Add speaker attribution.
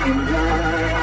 Speaker 1: in love.